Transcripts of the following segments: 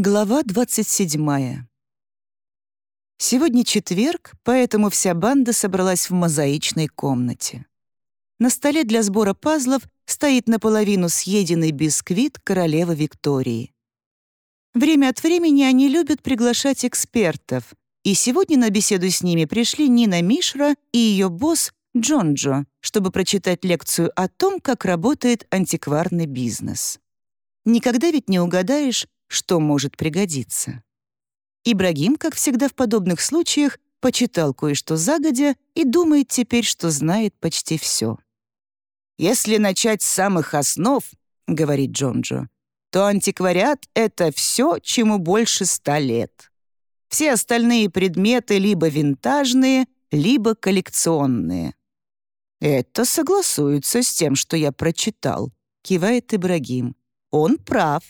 Глава 27. Сегодня четверг, поэтому вся банда собралась в мозаичной комнате. На столе для сбора пазлов стоит наполовину съеденный бисквит королевы Виктории. Время от времени они любят приглашать экспертов, и сегодня на беседу с ними пришли Нина Мишра и ее босс Джонджо, чтобы прочитать лекцию о том, как работает антикварный бизнес. Никогда ведь не угадаешь, что может пригодиться. Ибрагим, как всегда в подобных случаях, почитал кое-что загодя и думает теперь, что знает почти все. «Если начать с самых основ, — говорит Джонджо, — то антиквариат — это все, чему больше ста лет. Все остальные предметы либо винтажные, либо коллекционные. «Это согласуется с тем, что я прочитал», — кивает Ибрагим. «Он прав.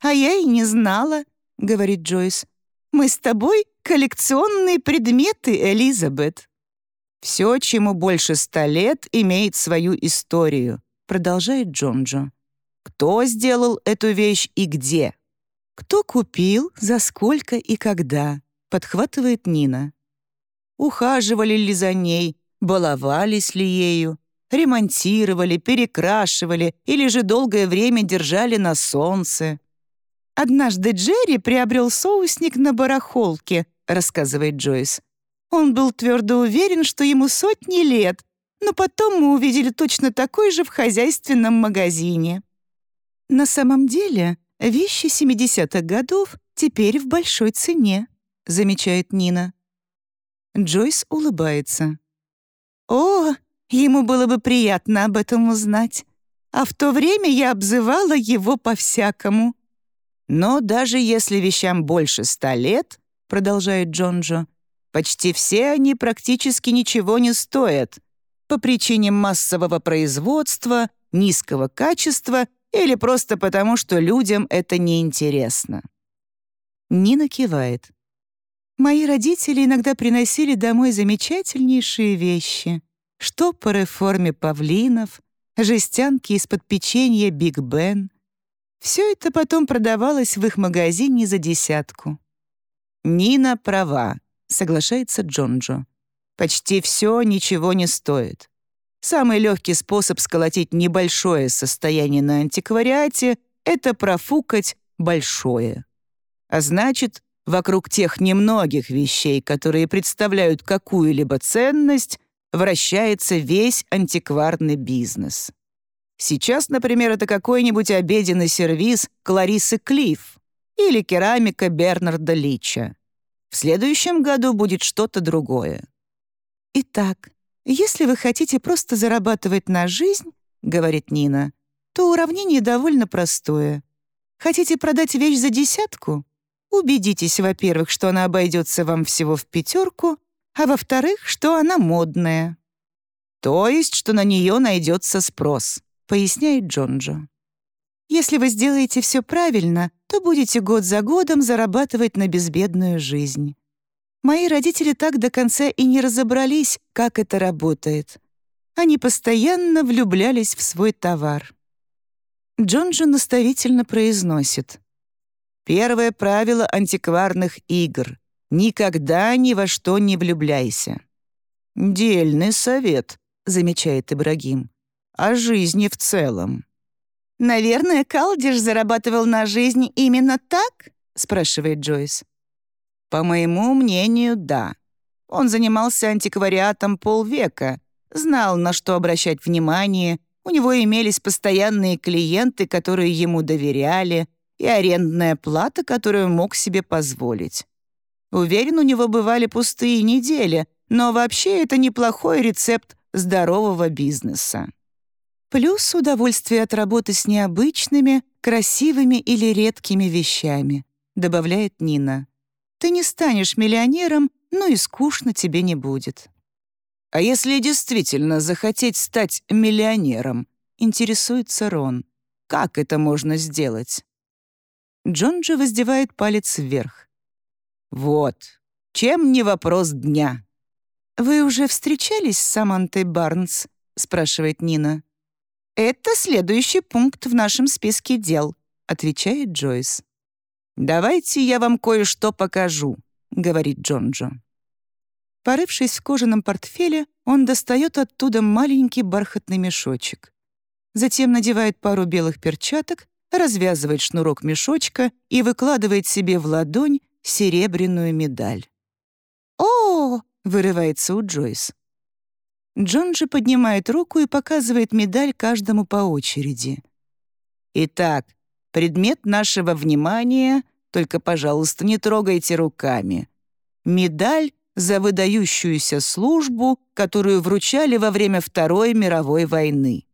«А я и не знала», — говорит Джойс. «Мы с тобой коллекционные предметы, Элизабет». «Все, чему больше ста лет, имеет свою историю», — продолжает Джонджо. «Кто сделал эту вещь и где?» «Кто купил, за сколько и когда?» — подхватывает Нина. Ухаживали ли за ней, баловались ли ею, ремонтировали, перекрашивали или же долгое время держали на солнце. «Однажды Джерри приобрел соусник на барахолке», — рассказывает Джойс. «Он был твердо уверен, что ему сотни лет, но потом мы увидели точно такой же в хозяйственном магазине». На самом деле, вещи 70-х годов теперь в большой цене, замечает Нина. Джойс улыбается. «О, ему было бы приятно об этом узнать. А в то время я обзывала его по-всякому. Но даже если вещам больше ста лет, продолжает Джонджо, почти все они практически ничего не стоят по причине массового производства, низкого качества или просто потому, что людям это неинтересно. Нина кивает. Мои родители иногда приносили домой замечательнейшие вещи. Штопоры в форме павлинов, жестянки из-под печенья «Биг Бен», все это потом продавалось в их магазине за десятку. «Нина права», — соглашается Джонджо. «Почти все ничего не стоит. Самый легкий способ сколотить небольшое состояние на антиквариате — это профукать большое. А значит, вокруг тех немногих вещей, которые представляют какую-либо ценность, вращается весь антикварный бизнес. Сейчас, например, это какой-нибудь обеденный сервиз Кларисы Клифф или керамика Бернарда Лича. В следующем году будет что-то другое. «Итак, если вы хотите просто зарабатывать на жизнь, — говорит Нина, — то уравнение довольно простое. Хотите продать вещь за десятку? Убедитесь, во-первых, что она обойдется вам всего в пятерку, а во-вторых, что она модная. То есть, что на нее найдется спрос поясняет Джонджо. Если вы сделаете все правильно, то будете год за годом зарабатывать на безбедную жизнь. Мои родители так до конца и не разобрались, как это работает. Они постоянно влюблялись в свой товар. Джонджо наставительно произносит. «Первое правило антикварных игр — никогда ни во что не влюбляйся». «Дельный совет», — замечает Ибрагим о жизни в целом. «Наверное, Калдиш зарабатывал на жизнь именно так?» — спрашивает Джойс. «По моему мнению, да. Он занимался антиквариатом полвека, знал, на что обращать внимание, у него имелись постоянные клиенты, которые ему доверяли, и арендная плата, которую мог себе позволить. Уверен, у него бывали пустые недели, но вообще это неплохой рецепт здорового бизнеса. Плюс удовольствие от работы с необычными, красивыми или редкими вещами, добавляет Нина. Ты не станешь миллионером, но и скучно тебе не будет. А если действительно захотеть стать миллионером, интересуется Рон. Как это можно сделать? Джонджи воздевает палец вверх. Вот, чем не вопрос дня. «Вы уже встречались с Самантой Барнс?» — спрашивает Нина. «Это следующий пункт в нашем списке дел», — отвечает Джойс. «Давайте я вам кое-что покажу», — говорит Джонджо. Порывшись в кожаном портфеле, он достает оттуда маленький бархатный мешочек. Затем надевает пару белых перчаток, развязывает шнурок мешочка и выкладывает себе в ладонь серебряную медаль. «О!» — вырывается у Джойс. Джонджи поднимает руку и показывает медаль каждому по очереди. «Итак, предмет нашего внимания, только, пожалуйста, не трогайте руками. Медаль за выдающуюся службу, которую вручали во время Второй мировой войны.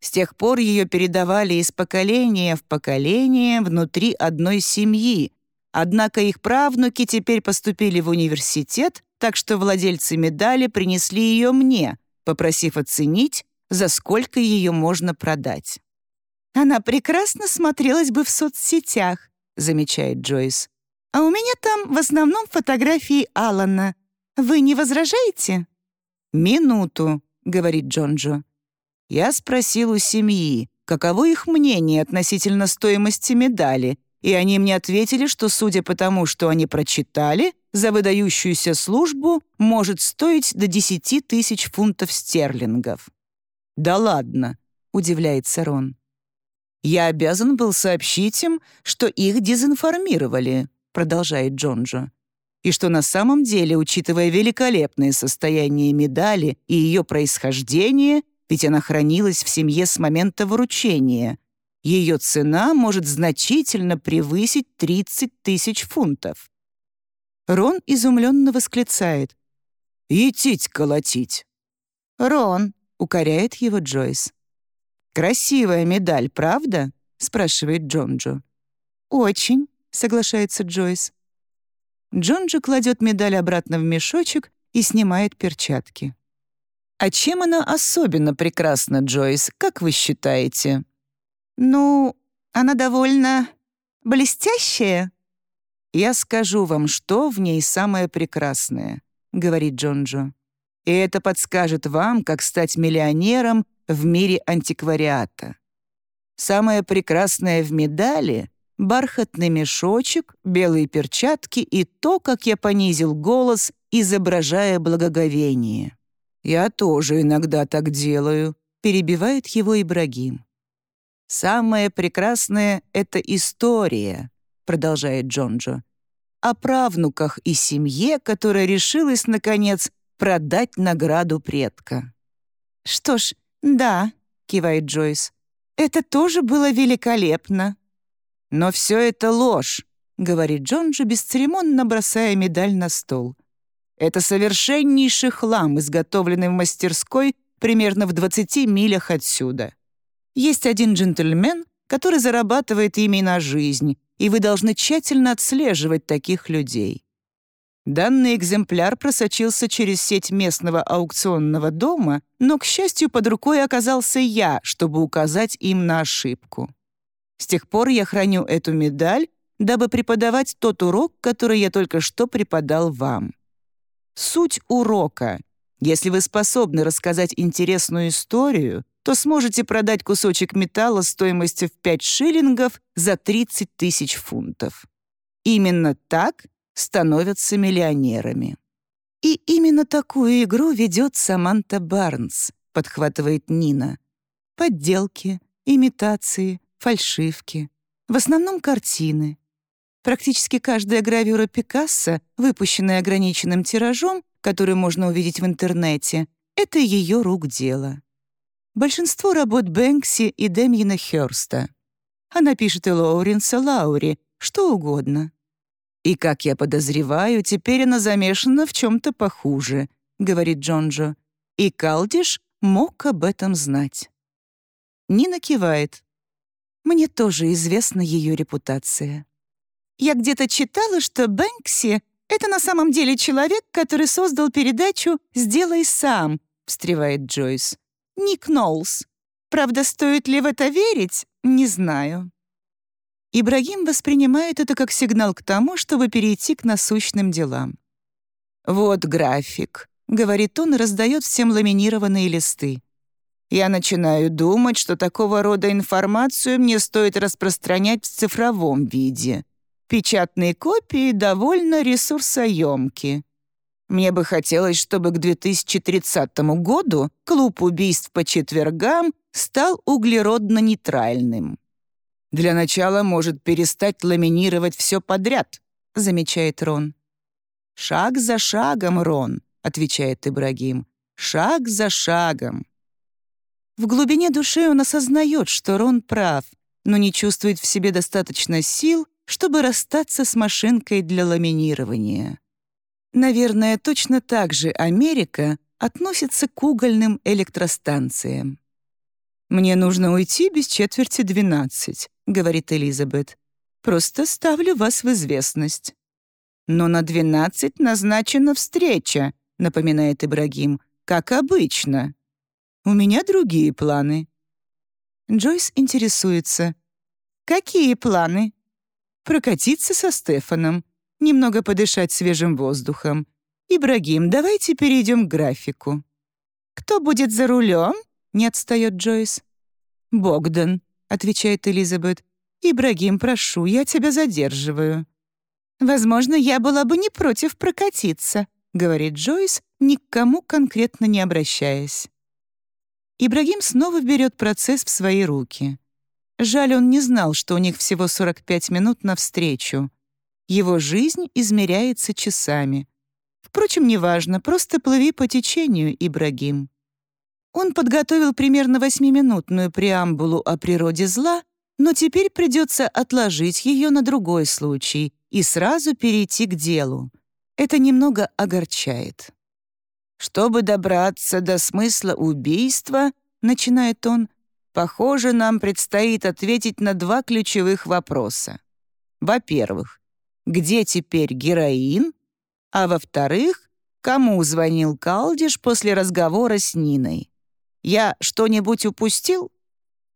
С тех пор ее передавали из поколения в поколение внутри одной семьи, однако их правнуки теперь поступили в университет, так что владельцы медали принесли ее мне, попросив оценить, за сколько ее можно продать. «Она прекрасно смотрелась бы в соцсетях», — замечает Джойс. «А у меня там в основном фотографии Алана. Вы не возражаете?» «Минуту», — говорит Джонджо. Я спросил у семьи, каково их мнение относительно стоимости медали, и они мне ответили, что, судя по тому, что они прочитали, за выдающуюся службу может стоить до 10 тысяч фунтов стерлингов. «Да ладно», — удивляется Рон. «Я обязан был сообщить им, что их дезинформировали», — продолжает Джонджо. «И что на самом деле, учитывая великолепное состояние медали и ее происхождение, ведь она хранилась в семье с момента вручения, ее цена может значительно превысить 30 тысяч фунтов. Рон изумленно восклицает. «Етить колотить!» «Рон!» — укоряет его Джойс. «Красивая медаль, правда?» — спрашивает Джонджо. «Очень», — соглашается Джойс. Джонджо кладет медаль обратно в мешочек и снимает перчатки. «А чем она особенно прекрасна, Джойс, как вы считаете?» «Ну, она довольно блестящая». «Я скажу вам, что в ней самое прекрасное», — говорит Джонджо. «И это подскажет вам, как стать миллионером в мире антиквариата. Самое прекрасное в медали — бархатный мешочек, белые перчатки и то, как я понизил голос, изображая благоговение. Я тоже иногда так делаю», — перебивает его Ибрагим. «Самое прекрасное — это история», — продолжает Джонджо, «о правнуках и семье, которая решилась, наконец, продать награду предка». «Что ж, да», — кивает Джойс, «это тоже было великолепно». «Но все это ложь», — говорит Джонджо, бесцеремонно бросая медаль на стол. «Это совершеннейший хлам, изготовленный в мастерской примерно в 20 милях отсюда. Есть один джентльмен, который зарабатывает ими на жизнь, и вы должны тщательно отслеживать таких людей. Данный экземпляр просочился через сеть местного аукционного дома, но, к счастью, под рукой оказался я, чтобы указать им на ошибку. С тех пор я храню эту медаль, дабы преподавать тот урок, который я только что преподал вам. Суть урока. Если вы способны рассказать интересную историю, то сможете продать кусочек металла стоимостью в 5 шиллингов за 30 тысяч фунтов. Именно так становятся миллионерами. И именно такую игру ведет Саманта Барнс, подхватывает Нина. Подделки, имитации, фальшивки. В основном картины. Практически каждая гравюра Пикассо, выпущенная ограниченным тиражом, который можно увидеть в интернете, это ее рук дело большинство работ Бэнкси и Демьена Хёрста. Она пишет и Лоуренса Лаури, что угодно. «И, как я подозреваю, теперь она замешана в чем-то похуже», — говорит Джонджо. «И Калдиш мог об этом знать». Нина кивает. «Мне тоже известна ее репутация». «Я где-то читала, что Бэнкси — это на самом деле человек, который создал передачу «Сделай сам», — встревает Джойс. Ник Ноулс. Правда, стоит ли в это верить, не знаю. Ибрагим воспринимает это как сигнал к тому, чтобы перейти к насущным делам. «Вот график», — говорит он и раздает всем ламинированные листы. «Я начинаю думать, что такого рода информацию мне стоит распространять в цифровом виде. Печатные копии довольно ресурсоемки. Мне бы хотелось, чтобы к 2030 году клуб убийств по четвергам стал углеродно-нейтральным. Для начала может перестать ламинировать все подряд, замечает Рон. «Шаг за шагом, Рон», — отвечает Ибрагим. «Шаг за шагом». В глубине души он осознает, что Рон прав, но не чувствует в себе достаточно сил, чтобы расстаться с машинкой для ламинирования. Наверное, точно так же Америка относится к угольным электростанциям. «Мне нужно уйти без четверти двенадцать», — говорит Элизабет. «Просто ставлю вас в известность». «Но на двенадцать назначена встреча», — напоминает Ибрагим, «как обычно». «У меня другие планы». Джойс интересуется. «Какие планы?» «Прокатиться со Стефаном, немного подышать свежим воздухом. Ибрагим, давайте перейдем к графику». «Кто будет за рулем?» — не отстает Джойс. «Богдан», — отвечает Элизабет. «Ибрагим, прошу, я тебя задерживаю». «Возможно, я была бы не против прокатиться», — говорит Джойс, ни к кому конкретно не обращаясь. Ибрагим снова берет процесс в свои руки. Жаль, он не знал, что у них всего 45 минут на встречу. Его жизнь измеряется часами. Впрочем, неважно, просто плыви по течению, Ибрагим. Он подготовил примерно восьмиминутную преамбулу о природе зла, но теперь придется отложить ее на другой случай и сразу перейти к делу. Это немного огорчает. «Чтобы добраться до смысла убийства», — начинает он, «похоже, нам предстоит ответить на два ключевых вопроса. Во-первых, где теперь героин? А во-вторых, кому звонил Калдиш после разговора с Ниной? Я что-нибудь упустил?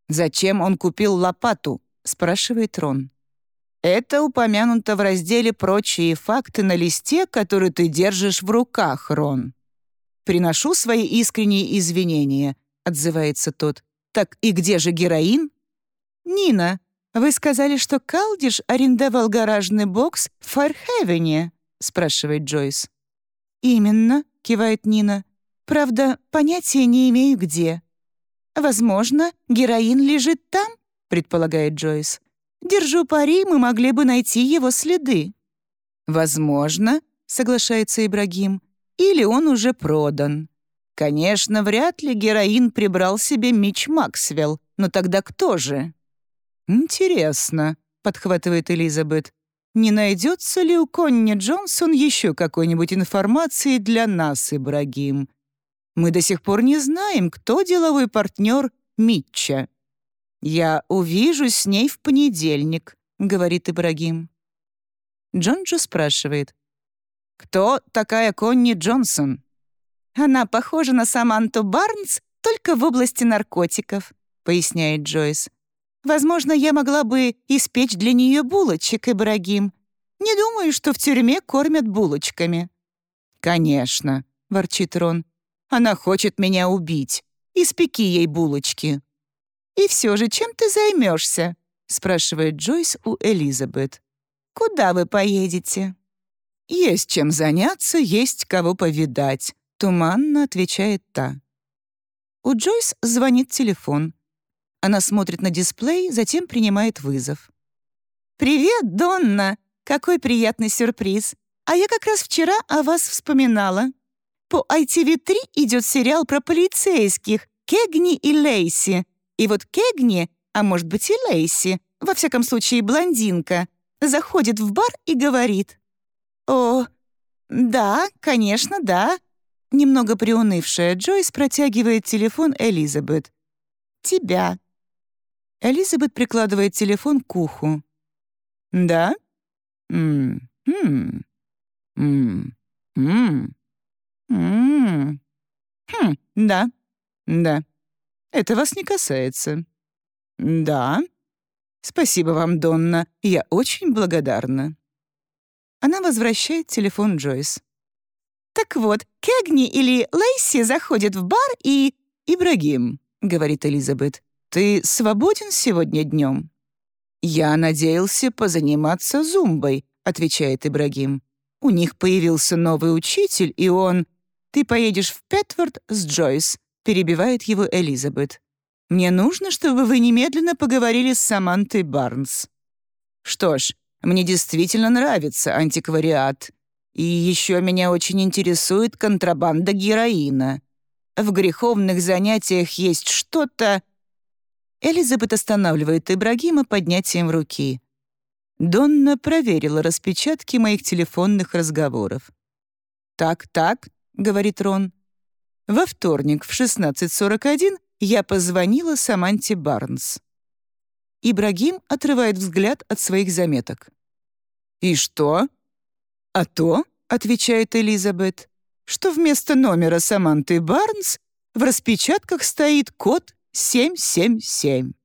Зачем он купил лопату? спрашивает Рон. Это упомянуто в разделе «Прочие факты» на листе, который ты держишь в руках, Рон. «Приношу свои искренние извинения», — отзывается тот. «Так и где же героин?» «Нина, «Вы сказали, что Калдиш арендовал гаражный бокс в Фархевене?» — спрашивает Джойс. «Именно», — кивает Нина. «Правда, понятия не имею, где». «Возможно, героин лежит там?» — предполагает Джойс. «Держу пари, мы могли бы найти его следы». «Возможно», — соглашается Ибрагим. «Или он уже продан». Конечно, вряд ли героин прибрал себе Мич Максвелл, но тогда кто же? «Интересно», — подхватывает Элизабет. «Не найдется ли у Конни Джонсон еще какой-нибудь информации для нас, Ибрагим? Мы до сих пор не знаем, кто деловой партнер Митча». «Я увижу с ней в понедельник», — говорит Ибрагим. Джонджо спрашивает. «Кто такая Конни Джонсон?» «Она похожа на Саманту Барнс, только в области наркотиков», — поясняет Джойс. Возможно, я могла бы испечь для нее булочек, Ибрагим. Не думаю, что в тюрьме кормят булочками». «Конечно», — ворчит Рон. «Она хочет меня убить. Испеки ей булочки». «И все же, чем ты займешься?» — спрашивает Джойс у Элизабет. «Куда вы поедете?» «Есть чем заняться, есть кого повидать», — туманно отвечает та. У Джойс звонит телефон. Она смотрит на дисплей, затем принимает вызов. «Привет, Донна! Какой приятный сюрприз! А я как раз вчера о вас вспоминала. По ITV3 идет сериал про полицейских Кегни и Лейси. И вот Кегни, а может быть и Лейси, во всяком случае блондинка, заходит в бар и говорит. «О, да, конечно, да». Немного приунывшая Джойс протягивает телефон Элизабет. «Тебя, Элизабет прикладывает телефон к уху. «Да? М -м -м -м -м Хм, да, да. Это вас не касается. Да. Спасибо вам, Донна. Я очень благодарна». Она возвращает телефон Джойс. «Так вот, Кегни или Лейси заходят в бар и...» «Ибрагим», — говорит Элизабет. «Ты свободен сегодня днем?» «Я надеялся позаниматься зумбой», — отвечает Ибрагим. «У них появился новый учитель, и он...» «Ты поедешь в Петфорд с Джойс», — перебивает его Элизабет. «Мне нужно, чтобы вы немедленно поговорили с Самантой Барнс». «Что ж, мне действительно нравится антиквариат. И еще меня очень интересует контрабанда героина. В греховных занятиях есть что-то...» Элизабет останавливает Ибрагима поднятием руки. Донна проверила распечатки моих телефонных разговоров. «Так-так», — говорит Рон. «Во вторник в 16.41 я позвонила Саманте Барнс». Ибрагим отрывает взгляд от своих заметок. «И что?» «А то», — отвечает Элизабет, «что вместо номера Саманты Барнс в распечатках стоит код 777».